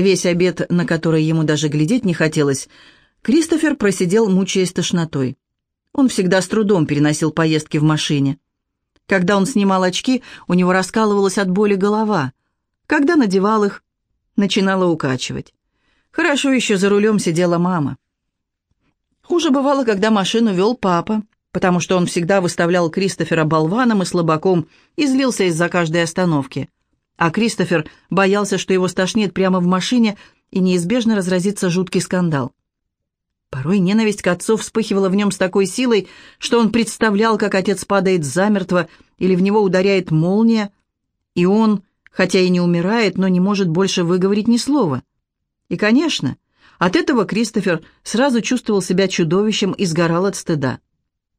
Весь обед, на который ему даже глядеть не хотелось, Кристофер просидел, мучаясь тошнотой. Он всегда с трудом переносил поездки в машине. Когда он снимал очки, у него раскалывалась от боли голова. Когда надевал их, начинала укачивать. Хорошо еще за рулем сидела мама. Хуже бывало, когда машину вел папа, потому что он всегда выставлял Кристофера болваном и слабаком и злился из-за каждой остановки. А Кристофер боялся, что его стошнит прямо в машине и неизбежно разразится жуткий скандал. Порой ненависть к отцу вспыхивала в нем с такой силой, что он представлял, как отец падает замертво или в него ударяет молния, и он, хотя и не умирает, но не может больше выговорить ни слова. И, конечно, от этого Кристофер сразу чувствовал себя чудовищем и сгорал от стыда.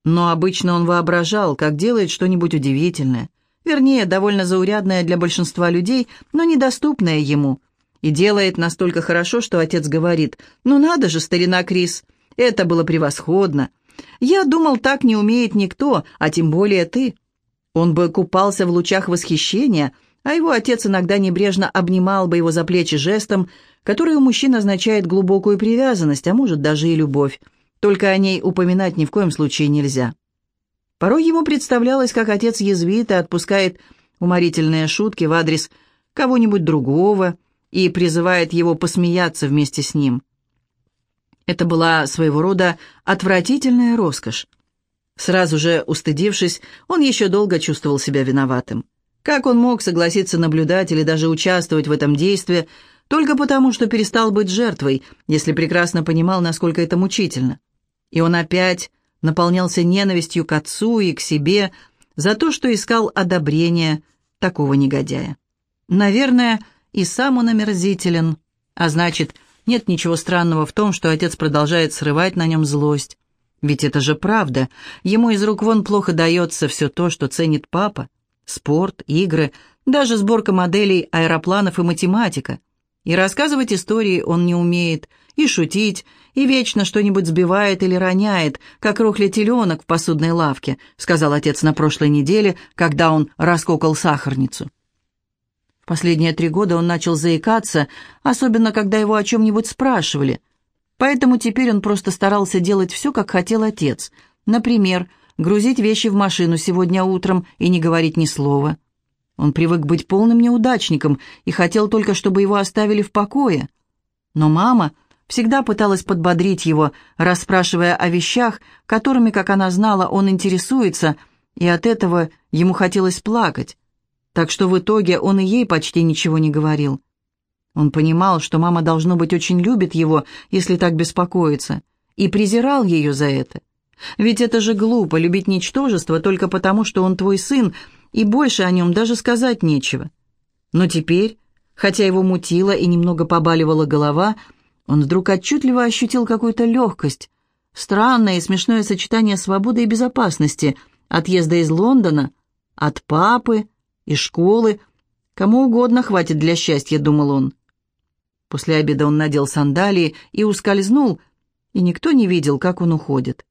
Но обычно он воображал, как делает что-нибудь удивительное, вернее, довольно заурядное для большинства людей, но недоступное ему – и делает настолько хорошо, что отец говорит, «Ну надо же, старина Крис, это было превосходно. Я думал, так не умеет никто, а тем более ты». Он бы купался в лучах восхищения, а его отец иногда небрежно обнимал бы его за плечи жестом, который у мужчин означает глубокую привязанность, а может даже и любовь. Только о ней упоминать ни в коем случае нельзя. Порой ему представлялось, как отец язвит отпускает уморительные шутки в адрес кого-нибудь другого, и призывает его посмеяться вместе с ним. Это была своего рода отвратительная роскошь. Сразу же устыдившись, он еще долго чувствовал себя виноватым. Как он мог согласиться наблюдать или даже участвовать в этом действии, только потому, что перестал быть жертвой, если прекрасно понимал, насколько это мучительно. И он опять наполнялся ненавистью к отцу и к себе за то, что искал одобрения такого негодяя. Наверное, и сам он омерзителен. А значит, нет ничего странного в том, что отец продолжает срывать на нем злость. Ведь это же правда. Ему из рук вон плохо дается все то, что ценит папа. Спорт, игры, даже сборка моделей аэропланов и математика. И рассказывать истории он не умеет, и шутить, и вечно что-нибудь сбивает или роняет, как рухля теленок в посудной лавке, сказал отец на прошлой неделе, когда он раскокал сахарницу. Последние три года он начал заикаться, особенно когда его о чем-нибудь спрашивали. Поэтому теперь он просто старался делать все, как хотел отец. Например, грузить вещи в машину сегодня утром и не говорить ни слова. Он привык быть полным неудачником и хотел только, чтобы его оставили в покое. Но мама всегда пыталась подбодрить его, расспрашивая о вещах, которыми, как она знала, он интересуется, и от этого ему хотелось плакать так что в итоге он и ей почти ничего не говорил. Он понимал, что мама, должно быть, очень любит его, если так беспокоится, и презирал ее за это. Ведь это же глупо, любить ничтожество только потому, что он твой сын, и больше о нем даже сказать нечего. Но теперь, хотя его мутило и немного побаливала голова, он вдруг отчетливо ощутил какую-то легкость, странное и смешное сочетание свободы и безопасности, отъезда из Лондона, от папы, и школы. Кому угодно хватит для счастья, думал он. После обеда он надел сандалии и ускользнул, и никто не видел, как он уходит.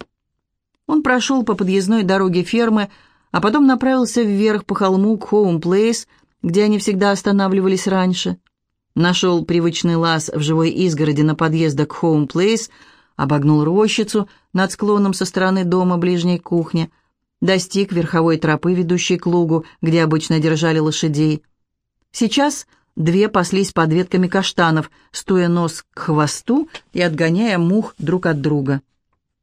Он прошел по подъездной дороге фермы, а потом направился вверх по холму к Хоум-Плейс, где они всегда останавливались раньше. Нашел привычный лаз в живой изгороди на подъезда к Хоум-Плейс, обогнул рощицу над склоном со стороны дома ближней кухни, достиг верховой тропы, ведущей к лугу, где обычно держали лошадей. Сейчас две паслись под ветками каштанов, стоя нос к хвосту и отгоняя мух друг от друга.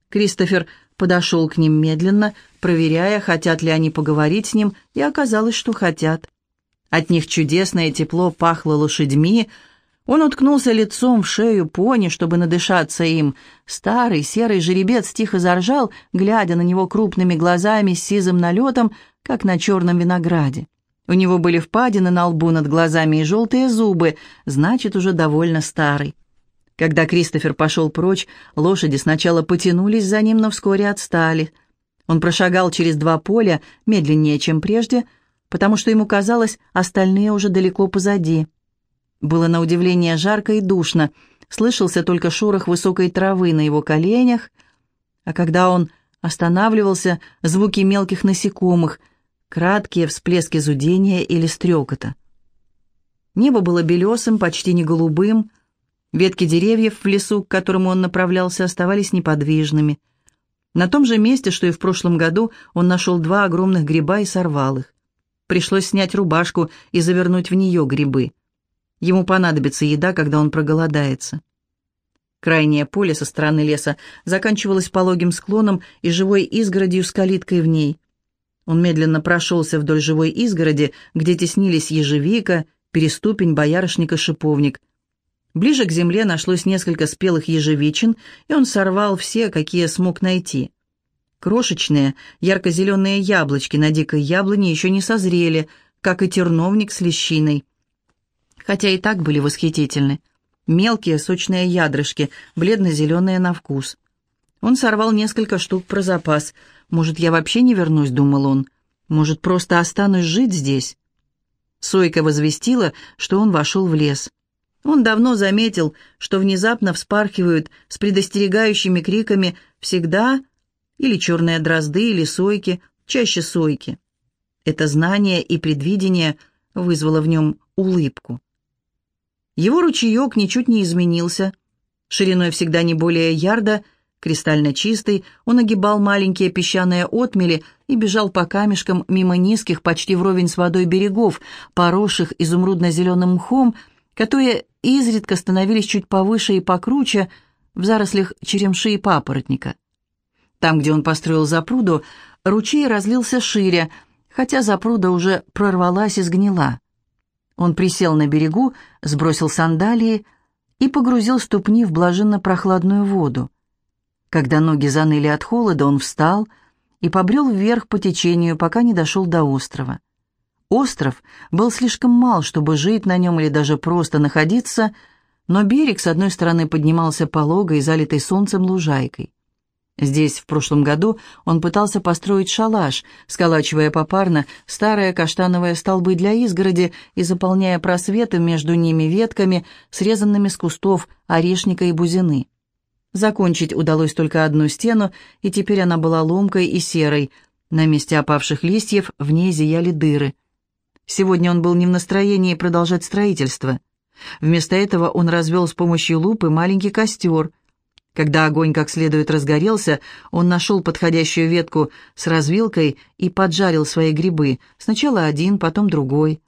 Кристофер подошел к ним медленно, проверяя, хотят ли они поговорить с ним, и оказалось, что хотят. От них чудесное тепло пахло лошадьми, он уткнулся лицом в шею пони, чтобы надышаться им. Старый серый жеребец тихо заржал, глядя на него крупными глазами с сизым налетом, как на черном винограде. У него были впадины на лбу над глазами и желтые зубы, значит, уже довольно старый. Когда Кристофер пошел прочь, лошади сначала потянулись за ним, но вскоре отстали. Он прошагал через два поля медленнее, чем прежде, потому что ему казалось, остальные уже далеко позади. Было на удивление жарко и душно, слышался только шорох высокой травы на его коленях, а когда он останавливался, звуки мелких насекомых, краткие всплески зудения или стрекота. Небо было белесым, почти не голубым, Ветки деревьев в лесу, к которому он направлялся, оставались неподвижными. На том же месте, что и в прошлом году, он нашел два огромных гриба и сорвал их. Пришлось снять рубашку и завернуть в нее грибы. Ему понадобится еда, когда он проголодается. Крайнее поле со стороны леса заканчивалось пологим склоном и живой изгородью с калиткой в ней. Он медленно прошелся вдоль живой изгороди, где теснились ежевика, переступень, боярышник и шиповник. Ближе к земле нашлось несколько спелых ежевичин, и он сорвал все, какие смог найти. Крошечные, ярко-зеленые яблочки на дикой яблоне еще не созрели, как и терновник с лещиной. Хотя и так были восхитительны. Мелкие сочные ядрышки, бледно-зеленые на вкус. Он сорвал несколько штук про запас. «Может, я вообще не вернусь?» — думал он. «Может, просто останусь жить здесь?» Сойка возвестила, что он вошел в лес. Он давно заметил, что внезапно вспархивают с предостерегающими криками всегда или черные дрозды, или сойки, чаще сойки. Это знание и предвидение вызвало в нем улыбку. Его ручеек ничуть не изменился. Шириной всегда не более ярда, кристально чистый, он огибал маленькие песчаные отмели и бежал по камешкам мимо низких, почти вровень с водой берегов, поросших изумрудно-зеленым мхом, которые изредка становились чуть повыше и покруче в зарослях черемши и папоротника. Там, где он построил запруду, ручей разлился шире, хотя запруда уже прорвалась и сгнила. Он присел на берегу, сбросил сандалии и погрузил ступни в блаженно-прохладную воду. Когда ноги заныли от холода, он встал и побрел вверх по течению, пока не дошел до острова. Остров был слишком мал, чтобы жить на нем или даже просто находиться, но берег с одной стороны поднимался пологой, залитой солнцем лужайкой. Здесь в прошлом году он пытался построить шалаш, сколачивая попарно старые каштановые столбы для изгороди и заполняя просветы между ними ветками, срезанными с кустов орешника и бузины. Закончить удалось только одну стену, и теперь она была ломкой и серой. На месте опавших листьев в ней зияли дыры – Сегодня он был не в настроении продолжать строительство. Вместо этого он развел с помощью лупы маленький костер. Когда огонь как следует разгорелся, он нашел подходящую ветку с развилкой и поджарил свои грибы, сначала один, потом другой.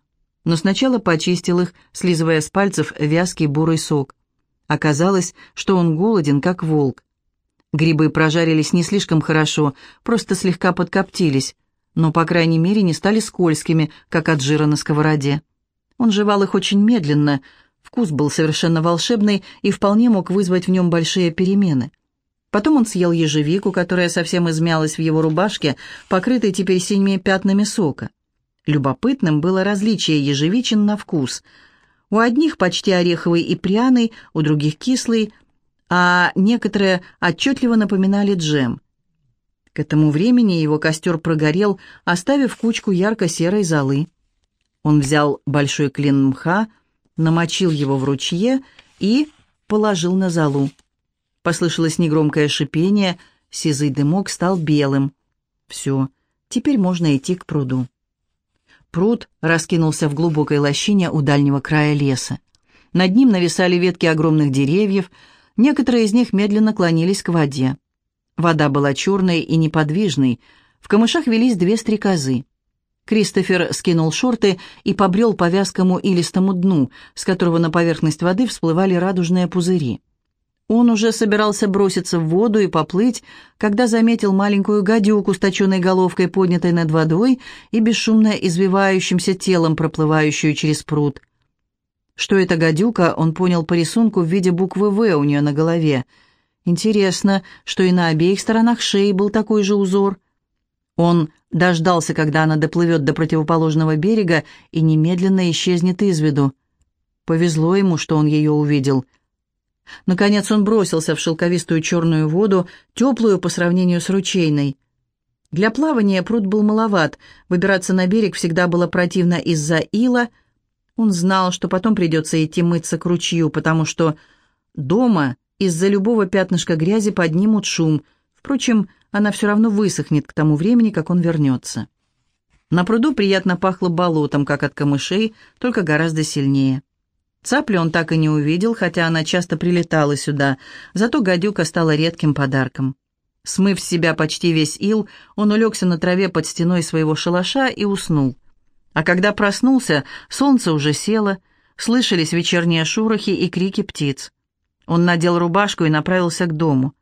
Но сначала почистил их, слизывая с пальцев вязкий бурый сок. Оказалось, что он голоден, как волк. Грибы прожарились не слишком хорошо, просто слегка подкоптились но, по крайней мере, не стали скользкими, как от жира на сковороде. Он жевал их очень медленно, вкус был совершенно волшебный и вполне мог вызвать в нем большие перемены. Потом он съел ежевику, которая совсем измялась в его рубашке, покрытой теперь синими пятнами сока. Любопытным было различие ежевичин на вкус. У одних почти ореховый и пряный, у других кислый, а некоторые отчетливо напоминали джем – к этому времени его костер прогорел, оставив кучку ярко-серой золы. Он взял большой клин мха, намочил его в ручье и положил на золу. Послышалось негромкое шипение, сизый дымок стал белым. Все, теперь можно идти к пруду. Пруд раскинулся в глубокой лощине у дальнего края леса. Над ним нависали ветки огромных деревьев, некоторые из них медленно клонились к воде. Вода была черной и неподвижной. В камышах велись две стрекозы. Кристофер скинул шорты и побрел по вязкому илистому дну, с которого на поверхность воды всплывали радужные пузыри. Он уже собирался броситься в воду и поплыть, когда заметил маленькую гадюку с точенной головкой, поднятой над водой и бесшумно извивающимся телом, проплывающую через пруд. Что это гадюка, он понял по рисунку в виде буквы «В» у нее на голове — Интересно, что и на обеих сторонах шеи был такой же узор. Он дождался, когда она доплывет до противоположного берега и немедленно исчезнет из виду. Повезло ему, что он ее увидел. Наконец он бросился в шелковистую черную воду, теплую по сравнению с ручейной. Для плавания пруд был маловат, выбираться на берег всегда было противно из-за ила. Он знал, что потом придется идти мыться к ручью, потому что дома из-за любого пятнышка грязи поднимут шум. Впрочем, она все равно высохнет к тому времени, как он вернется. На пруду приятно пахло болотом, как от камышей, только гораздо сильнее. Цапли он так и не увидел, хотя она часто прилетала сюда, зато гадюка стала редким подарком. Смыв с себя почти весь ил, он улегся на траве под стеной своего шалаша и уснул. А когда проснулся, солнце уже село, слышались вечерние шорохи и крики птиц. Он надел рубашку и направился к дому.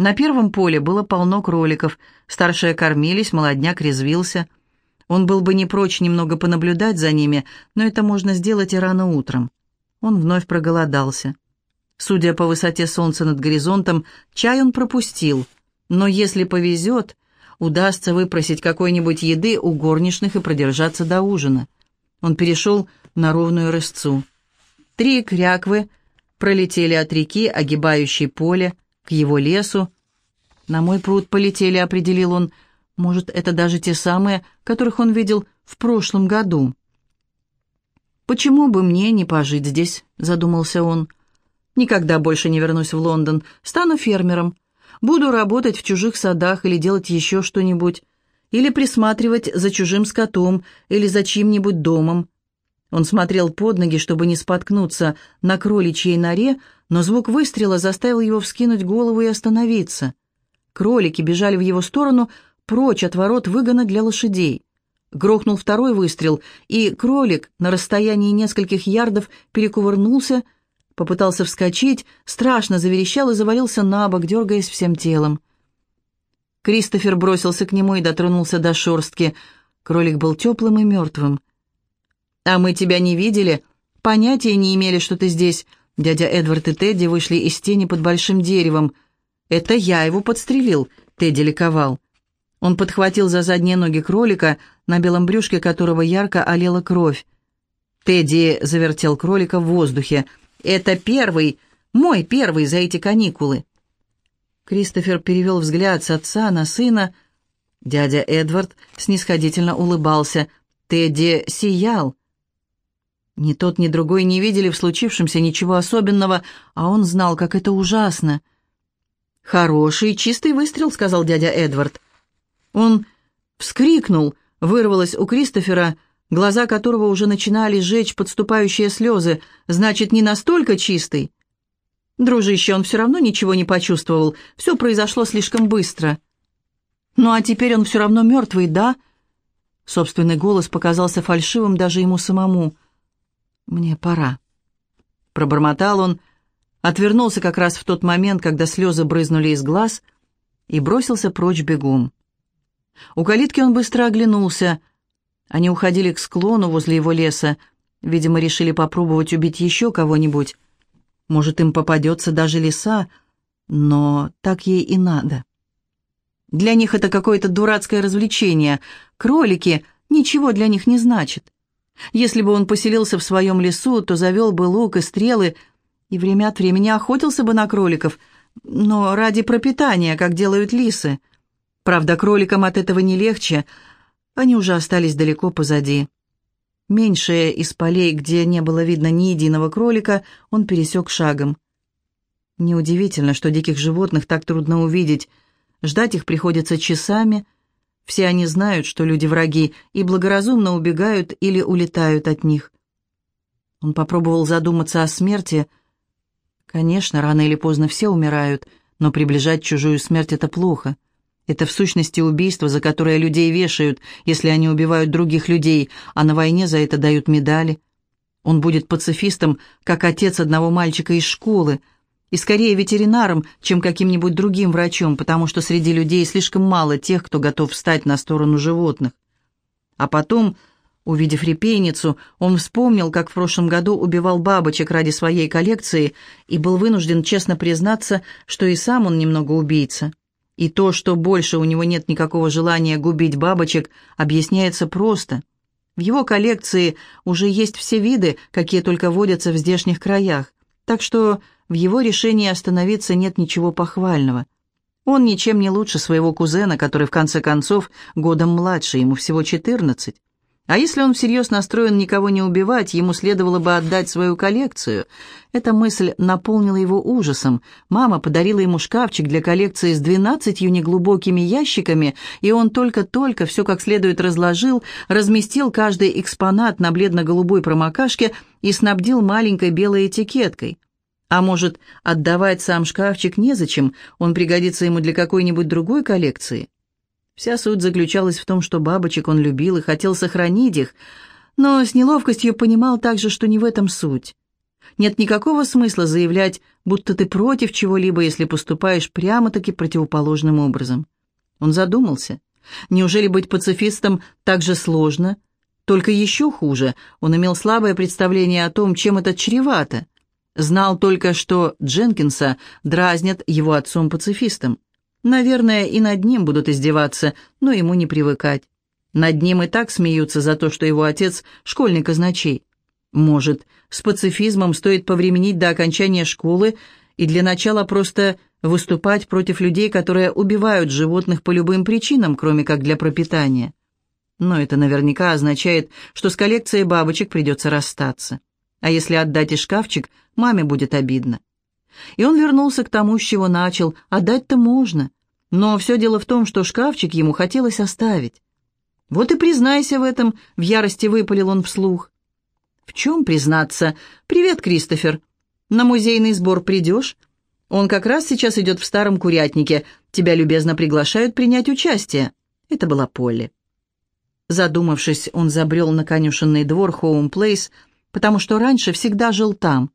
На первом поле было полно кроликов, старшие кормились, молодняк резвился. Он был бы не прочь немного понаблюдать за ними, но это можно сделать и рано утром. Он вновь проголодался. Судя по высоте солнца над горизонтом, чай он пропустил, но если повезет, удастся выпросить какой-нибудь еды у горничных и продержаться до ужина. Он перешел на ровную рысцу. Три кряквы пролетели от реки, огибающей поле, к его лесу. На мой пруд полетели, определил он. Может, это даже те самые, которых он видел в прошлом году. «Почему бы мне не пожить здесь?» — задумался он. «Никогда больше не вернусь в Лондон. Стану фермером. Буду работать в чужих садах или делать еще что-нибудь. Или присматривать за чужим скотом или за чьим-нибудь домом». Он смотрел под ноги, чтобы не споткнуться на кроличьей норе, но звук выстрела заставил его вскинуть голову и остановиться. Кролики бежали в его сторону, прочь от ворот выгона для лошадей. Грохнул второй выстрел, и кролик на расстоянии нескольких ярдов перекувырнулся, попытался вскочить, страшно заверещал и завалился на бок, дергаясь всем телом. Кристофер бросился к нему и дотронулся до шорстки. Кролик был теплым и мертвым. «А мы тебя не видели, понятия не имели, что ты здесь». Дядя Эдвард и Тедди вышли из тени под большим деревом. «Это я его подстрелил», — Тедди ликовал. Он подхватил за задние ноги кролика, на белом брюшке которого ярко олела кровь. Тедди завертел кролика в воздухе. «Это первый, мой первый за эти каникулы». Кристофер перевел взгляд с отца на сына. Дядя Эдвард снисходительно улыбался. Тедди сиял. Ни тот, ни другой не видели в случившемся ничего особенного, а он знал, как это ужасно. «Хороший, чистый выстрел», — сказал дядя Эдвард. Он вскрикнул, вырвалось у Кристофера, глаза которого уже начинали жечь подступающие слезы. «Значит, не настолько чистый?» Дружище, он все равно ничего не почувствовал, все произошло слишком быстро. «Ну а теперь он все равно мертвый, да?» Собственный голос показался фальшивым даже ему самому. «Мне пора». Пробормотал он, отвернулся как раз в тот момент, когда слезы брызнули из глаз, и бросился прочь бегом. У калитки он быстро оглянулся. Они уходили к склону возле его леса. Видимо, решили попробовать убить еще кого-нибудь. Может, им попадется даже лиса, но так ей и надо. Для них это какое-то дурацкое развлечение. Кролики ничего для них не значит. Если бы он поселился в своем лесу, то завел бы лук и стрелы и время от времени охотился бы на кроликов, но ради пропитания, как делают лисы. Правда, кроликам от этого не легче, они уже остались далеко позади. Меньшее из полей, где не было видно ни единого кролика, он пересек шагом. Неудивительно, что диких животных так трудно увидеть. Ждать их приходится часами. Все они знают, что люди враги, и благоразумно убегают или улетают от них. Он попробовал задуматься о смерти. Конечно, рано или поздно все умирают, но приближать чужую смерть — это плохо. — это в сущности убийство, за которое людей вешают, если они убивают других людей, а на войне за это дают медали. Он будет пацифистом, как отец одного мальчика из школы, и скорее ветеринаром, чем каким-нибудь другим врачом, потому что среди людей слишком мало тех, кто готов встать на сторону животных. А потом, увидев репейницу, он вспомнил, как в прошлом году убивал бабочек ради своей коллекции и был вынужден честно признаться, что и сам он немного убийца. И то, что больше у него нет никакого желания губить бабочек, объясняется просто. В его коллекции уже есть все виды, какие только водятся в здешних краях, так что в его решении остановиться нет ничего похвального. Он ничем не лучше своего кузена, который в конце концов годом младше, ему всего 14. А если он всерьез настроен никого не убивать, ему следовало бы отдать свою коллекцию. Эта мысль наполнила его ужасом. Мама подарила ему шкафчик для коллекции с двенадцатью неглубокими ящиками, и он только-только все как следует разложил, разместил каждый экспонат на бледно-голубой промокашке и снабдил маленькой белой этикеткой. А может, отдавать сам шкафчик незачем, он пригодится ему для какой-нибудь другой коллекции? Вся суть заключалась в том, что бабочек он любил и хотел сохранить их, но с неловкостью понимал также, что не в этом суть. Нет никакого смысла заявлять, будто ты против чего-либо, если поступаешь прямо-таки противоположным образом. Он задумался. Неужели быть пацифистом так же сложно? Только еще хуже, он имел слабое представление о том, чем это чревато. Знал только, что Дженкинса дразнят его отцом-пацифистом. Наверное, и над ним будут издеваться, но ему не привыкать. Над ним и так смеются за то, что его отец – школьник казначей. Может, с пацифизмом стоит повременить до окончания школы и для начала просто выступать против людей, которые убивают животных по любым причинам, кроме как для пропитания. Но это наверняка означает, что с коллекцией бабочек придется расстаться. А если отдать и шкафчик, маме будет обидно. И он вернулся к тому, с чего начал. Отдать-то можно. Но все дело в том, что шкафчик ему хотелось оставить. Вот и признайся в этом, в ярости выпалил он вслух. В чем признаться? Привет, Кристофер. На музейный сбор придешь? Он как раз сейчас идет в старом курятнике. Тебя любезно приглашают принять участие. Это была Полли. Задумавшись, он забрел на конюшенный двор Хоум Плейс, потому что раньше всегда жил там.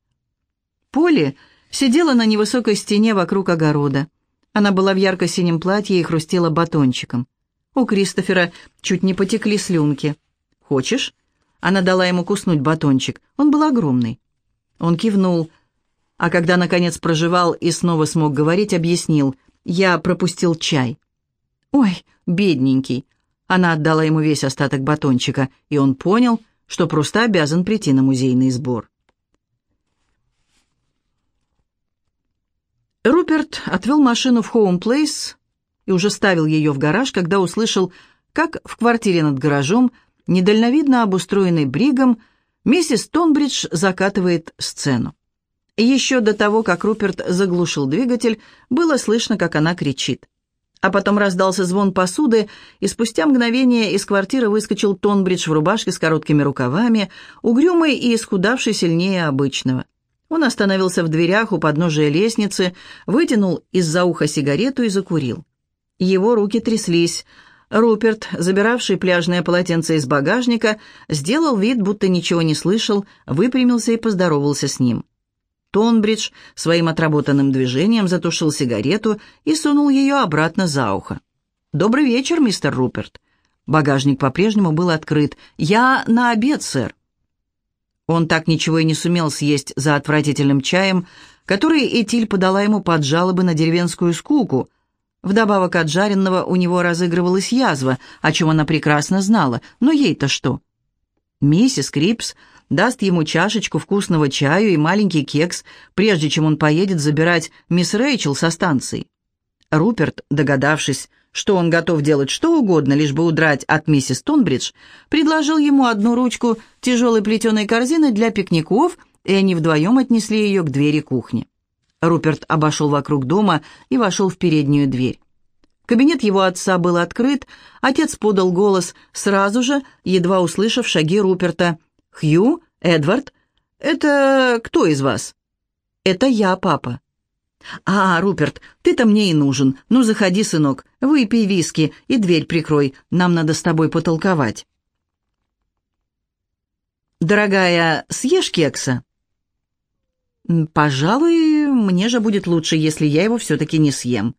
Полли Сидела на невысокой стене вокруг огорода. Она была в ярко-синем платье и хрустела батончиком. У Кристофера чуть не потекли слюнки. «Хочешь?» Она дала ему куснуть батончик. Он был огромный. Он кивнул, а когда, наконец, проживал и снова смог говорить, объяснил. «Я пропустил чай». «Ой, бедненький!» Она отдала ему весь остаток батончика, и он понял, что просто обязан прийти на музейный сбор. Руперт отвел машину в Хоум-Плейс и уже ставил ее в гараж, когда услышал, как в квартире над гаражом, недальновидно обустроенный Бригом, миссис Тонбридж закатывает сцену. Еще до того, как Руперт заглушил двигатель, было слышно, как она кричит. А потом раздался звон посуды, и спустя мгновение из квартиры выскочил Тонбридж в рубашке с короткими рукавами, угрюмый и исхудавший сильнее обычного. Он остановился в дверях у подножия лестницы, вытянул из-за уха сигарету и закурил. Его руки тряслись. Руперт, забиравший пляжное полотенце из багажника, сделал вид, будто ничего не слышал, выпрямился и поздоровался с ним. Тонбридж своим отработанным движением затушил сигарету и сунул ее обратно за ухо. «Добрый вечер, мистер Руперт». Багажник по-прежнему был открыт. «Я на обед, сэр». Он так ничего и не сумел съесть за отвратительным чаем, который Этиль подала ему под жалобы на деревенскую скуку. Вдобавок от жареного у него разыгрывалась язва, о чем она прекрасно знала, но ей-то что? Миссис Крипс даст ему чашечку вкусного чаю и маленький кекс, прежде чем он поедет забирать мисс Рэйчел со станции. Руперт, догадавшись, что он готов делать что угодно, лишь бы удрать от миссис Тонбридж, предложил ему одну ручку тяжелой плетеной корзины для пикников, и они вдвоем отнесли ее к двери кухни. Руперт обошел вокруг дома и вошел в переднюю дверь. Кабинет его отца был открыт, отец подал голос сразу же, едва услышав шаги Руперта. «Хью? Эдвард? Это кто из вас?» «Это я, папа». «А, Руперт, ты-то мне и нужен. Ну, заходи, сынок, выпей виски и дверь прикрой. Нам надо с тобой потолковать». «Дорогая, съешь кекса?» «Пожалуй, мне же будет лучше, если я его все-таки не съем».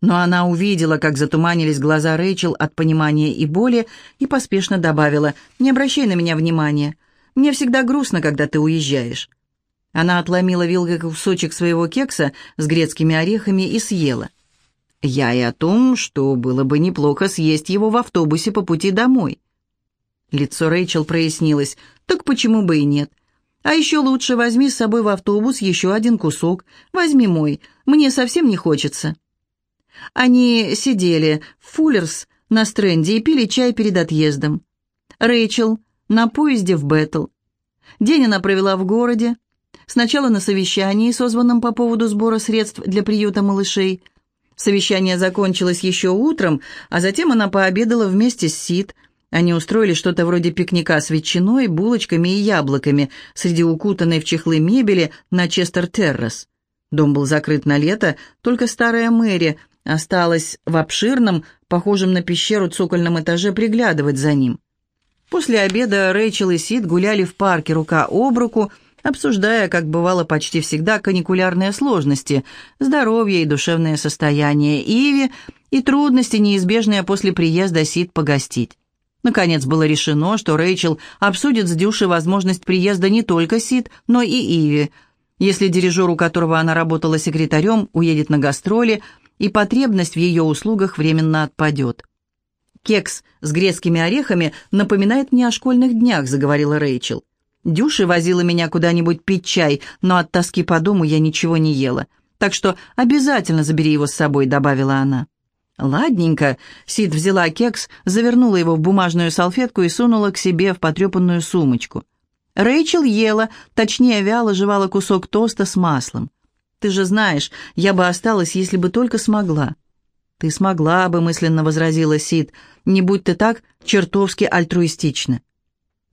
Но она увидела, как затуманились глаза Рэйчел от понимания и боли, и поспешно добавила, «Не обращай на меня внимания. Мне всегда грустно, когда ты уезжаешь. Она отломила вилкой кусочек своего кекса с грецкими орехами и съела. Я и о том, что было бы неплохо съесть его в автобусе по пути домой. Лицо Рэйчел прояснилось. Так почему бы и нет? А еще лучше возьми с собой в автобус еще один кусок. Возьми мой. Мне совсем не хочется. Они сидели в Фуллерс на стренде и пили чай перед отъездом. Рэйчел на поезде в Беттл. День она провела в городе. Сначала на совещании, созванном по поводу сбора средств для приюта малышей. Совещание закончилось еще утром, а затем она пообедала вместе с Сид. Они устроили что-то вроде пикника с ветчиной, булочками и яблоками среди укутанной в чехлы мебели на Честер-Террас. Дом был закрыт на лето, только старая Мэри осталась в обширном, похожем на пещеру цокольном этаже приглядывать за ним. После обеда Рэйчел и Сид гуляли в парке рука об руку, обсуждая, как бывало почти всегда, каникулярные сложности, здоровье и душевное состояние Иви и трудности, неизбежные после приезда Сид погостить. Наконец было решено, что Рэйчел обсудит с Дюшей возможность приезда не только Сид, но и Иви. Если дирижер, у которого она работала секретарем, уедет на гастроли, и потребность в ее услугах временно отпадет. «Кекс с грецкими орехами напоминает мне о школьных днях», — заговорила Рэйчел. «Дюша возила меня куда-нибудь пить чай, но от тоски по дому я ничего не ела. Так что обязательно забери его с собой», — добавила она. «Ладненько». Сид взяла кекс, завернула его в бумажную салфетку и сунула к себе в потрепанную сумочку. Рэйчел ела, точнее, вяло жевала кусок тоста с маслом. «Ты же знаешь, я бы осталась, если бы только смогла». «Ты смогла бы», — мысленно возразила Сид, — «не будь ты так чертовски альтруистична».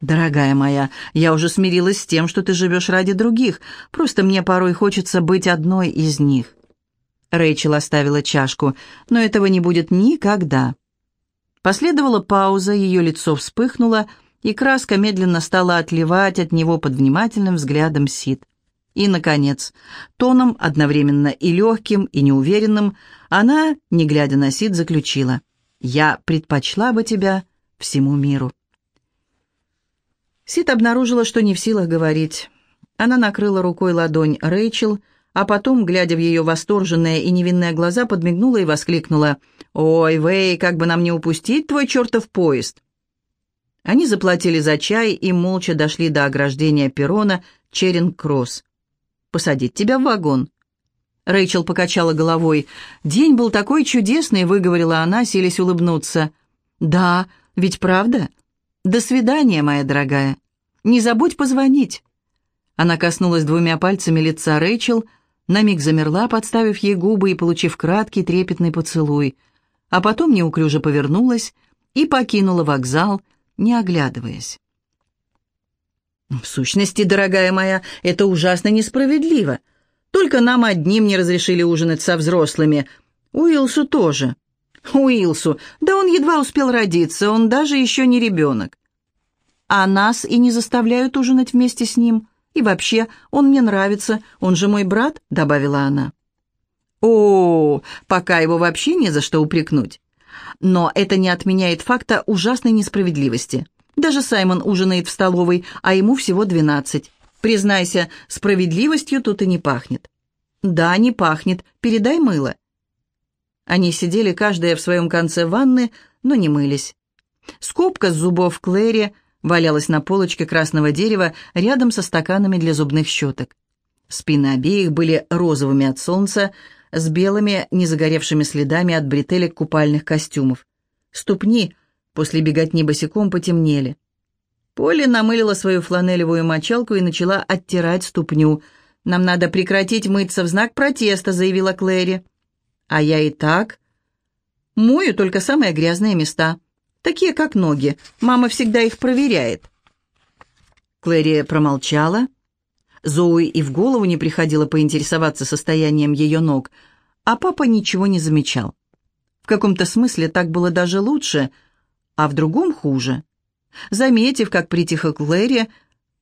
«Дорогая моя, я уже смирилась с тем, что ты живешь ради других, просто мне порой хочется быть одной из них». Рэйчел оставила чашку, но этого не будет никогда. Последовала пауза, ее лицо вспыхнуло, и краска медленно стала отливать от него под внимательным взглядом Сид. И, наконец, тоном одновременно и легким, и неуверенным, она, не глядя на Сид, заключила «Я предпочла бы тебя всему миру». Сид обнаружила, что не в силах говорить. Она накрыла рукой ладонь Рэйчел, а потом, глядя в ее восторженные и невинные глаза, подмигнула и воскликнула «Ой, Вэй, как бы нам не упустить твой чертов поезд!» Они заплатили за чай и молча дошли до ограждения перрона Черинг-Кросс посадить тебя в вагон». Рэйчел покачала головой. «День был такой чудесный», — выговорила она, силясь улыбнуться. «Да, ведь правда? До свидания, моя дорогая. Не забудь позвонить». Она коснулась двумя пальцами лица Рэйчел, на миг замерла, подставив ей губы и получив краткий трепетный поцелуй, а потом неуклюже повернулась и покинула вокзал, не оглядываясь. «В сущности, дорогая моя, это ужасно несправедливо. Только нам одним не разрешили ужинать со взрослыми. Уилсу тоже». «Уилсу? Да он едва успел родиться, он даже еще не ребенок». «А нас и не заставляют ужинать вместе с ним. И вообще, он мне нравится, он же мой брат», — добавила она. «О, пока его вообще не за что упрекнуть. Но это не отменяет факта ужасной несправедливости». Даже Саймон ужинает в столовой, а ему всего двенадцать. Признайся, справедливостью тут и не пахнет. Да, не пахнет. Передай мыло. Они сидели каждая в своем конце ванны, но не мылись. Скобка с зубов Клэри валялась на полочке красного дерева рядом со стаканами для зубных щеток. Спины обеих были розовыми от солнца, с белыми, незагоревшими следами от бретелек купальных костюмов. Ступни После беготни босиком потемнели. Полли намылила свою фланелевую мочалку и начала оттирать ступню. «Нам надо прекратить мыться в знак протеста», — заявила Клэри. «А я и так...» «Мою только самые грязные места. Такие, как ноги. Мама всегда их проверяет». Клэри промолчала. Зоуи и в голову не приходило поинтересоваться состоянием ее ног, а папа ничего не замечал. В каком-то смысле так было даже лучше — а в другом хуже. Заметив, как притихла Клэри,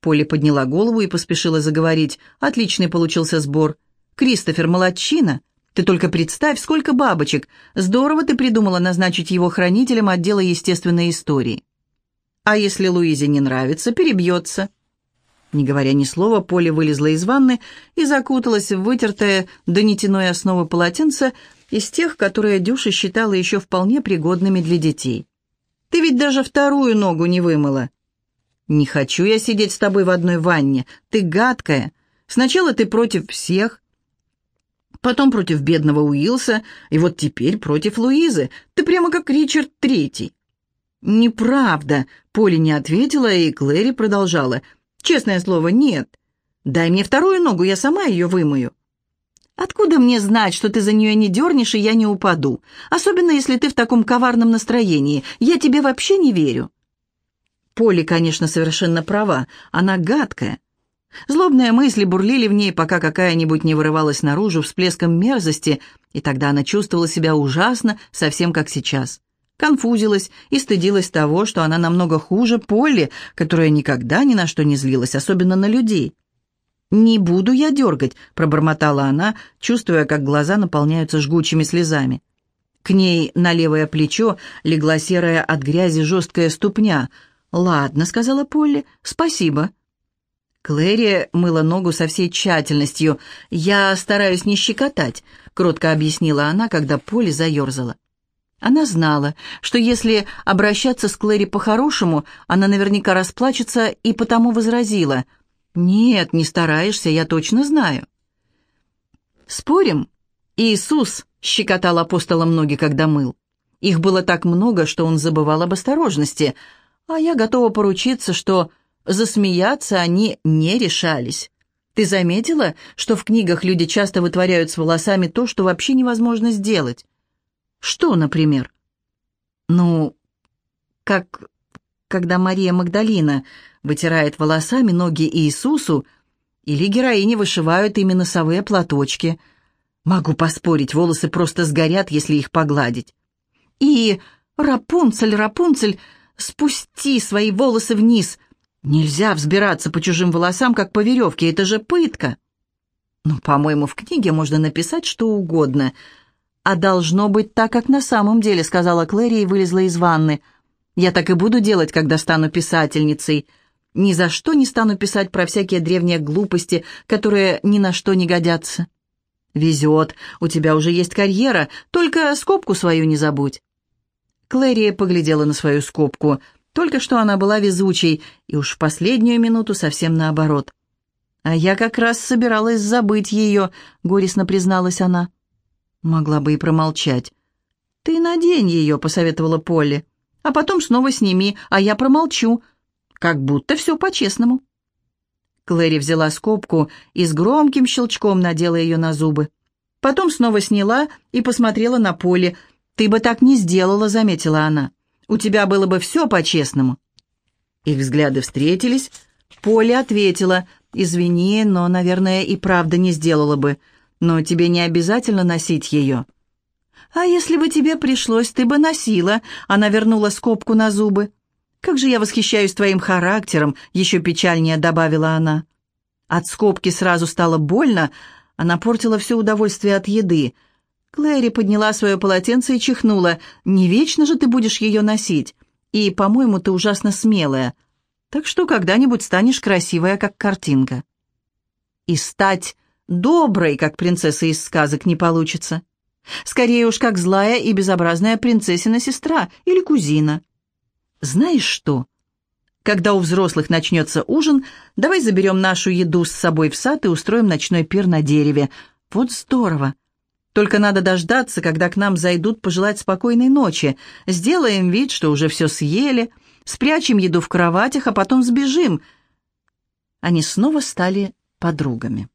Полли подняла голову и поспешила заговорить. «Отличный получился сбор. Кристофер, молодчина. Ты только представь, сколько бабочек. Здорово ты придумала назначить его хранителем отдела естественной истории. А если Луизе не нравится, перебьется». Не говоря ни слова, Полли вылезла из ванны и закуталась в вытертое до нетяной основы полотенце из тех, которые Дюша считала еще вполне пригодными для детей. Ты ведь даже вторую ногу не вымыла». «Не хочу я сидеть с тобой в одной ванне. Ты гадкая. Сначала ты против всех, потом против бедного Уилса, и вот теперь против Луизы. Ты прямо как Ричард Третий». «Неправда», — Поли не ответила, и Клэри продолжала. «Честное слово, нет. Дай мне вторую ногу, я сама ее вымою». «Откуда мне знать, что ты за нее не дернешь, и я не упаду? Особенно, если ты в таком коварном настроении. Я тебе вообще не верю». Поли, конечно, совершенно права. Она гадкая. Злобные мысли бурлили в ней, пока какая-нибудь не вырывалась наружу всплеском мерзости, и тогда она чувствовала себя ужасно, совсем как сейчас. Конфузилась и стыдилась того, что она намного хуже Полли, которая никогда ни на что не злилась, особенно на людей. «Не буду я дергать», — пробормотала она, чувствуя, как глаза наполняются жгучими слезами. К ней на левое плечо легла серая от грязи жесткая ступня. «Ладно», — сказала Полли, — «спасибо». Клэри мыла ногу со всей тщательностью. «Я стараюсь не щекотать», — кротко объяснила она, когда Полли заерзала. Она знала, что если обращаться с Клэри по-хорошему, она наверняка расплачется, и потому возразила. «Нет, не стараешься, я точно знаю». «Спорим?» Иисус щекотал апостолам ноги, когда мыл. Их было так много, что он забывал об осторожности, а я готова поручиться, что засмеяться они не решались. Ты заметила, что в книгах люди часто вытворяют с волосами то, что вообще невозможно сделать? Что, например? Ну, как когда Мария Магдалина вытирает волосами ноги Иисусу, или героини вышивают ими носовые платочки. Могу поспорить, волосы просто сгорят, если их погладить. И Рапунцель, Рапунцель, спусти свои волосы вниз. Нельзя взбираться по чужим волосам, как по веревке, это же пытка. Ну, по-моему, в книге можно написать что угодно — «А должно быть так, как на самом деле», — сказала Клэри и вылезла из ванны. «Я так и буду делать, когда стану писательницей. Ни за что не стану писать про всякие древние глупости, которые ни на что не годятся». «Везет, у тебя уже есть карьера, только скобку свою не забудь». Клэри поглядела на свою скобку. Только что она была везучей, и уж в последнюю минуту совсем наоборот. «А я как раз собиралась забыть ее», — горестно призналась она. Могла бы и промолчать. «Ты надень ее», — посоветовала Полли. «А потом снова сними, а я промолчу. Как будто все по-честному». Клэри взяла скобку и с громким щелчком надела ее на зубы. Потом снова сняла и посмотрела на Полли. «Ты бы так не сделала», — заметила она. «У тебя было бы все по-честному». Их взгляды встретились. Полли ответила. «Извини, но, наверное, и правда не сделала бы но тебе не обязательно носить ее». «А если бы тебе пришлось, ты бы носила», — она вернула скобку на зубы. «Как же я восхищаюсь твоим характером», — еще печальнее добавила она. От скобки сразу стало больно, она портила все удовольствие от еды. Клэри подняла свое полотенце и чихнула. «Не вечно же ты будешь ее носить. И, по-моему, ты ужасно смелая. Так что когда-нибудь станешь красивая, как картинка». И стать доброй, как принцесса из сказок, не получится. Скорее уж, как злая и безобразная принцессина сестра или кузина. Знаешь что? Когда у взрослых начнется ужин, давай заберем нашу еду с собой в сад и устроим ночной пир на дереве. Вот здорово. Только надо дождаться, когда к нам зайдут пожелать спокойной ночи. Сделаем вид, что уже все съели, спрячем еду в кроватях, а потом сбежим. Они снова стали подругами.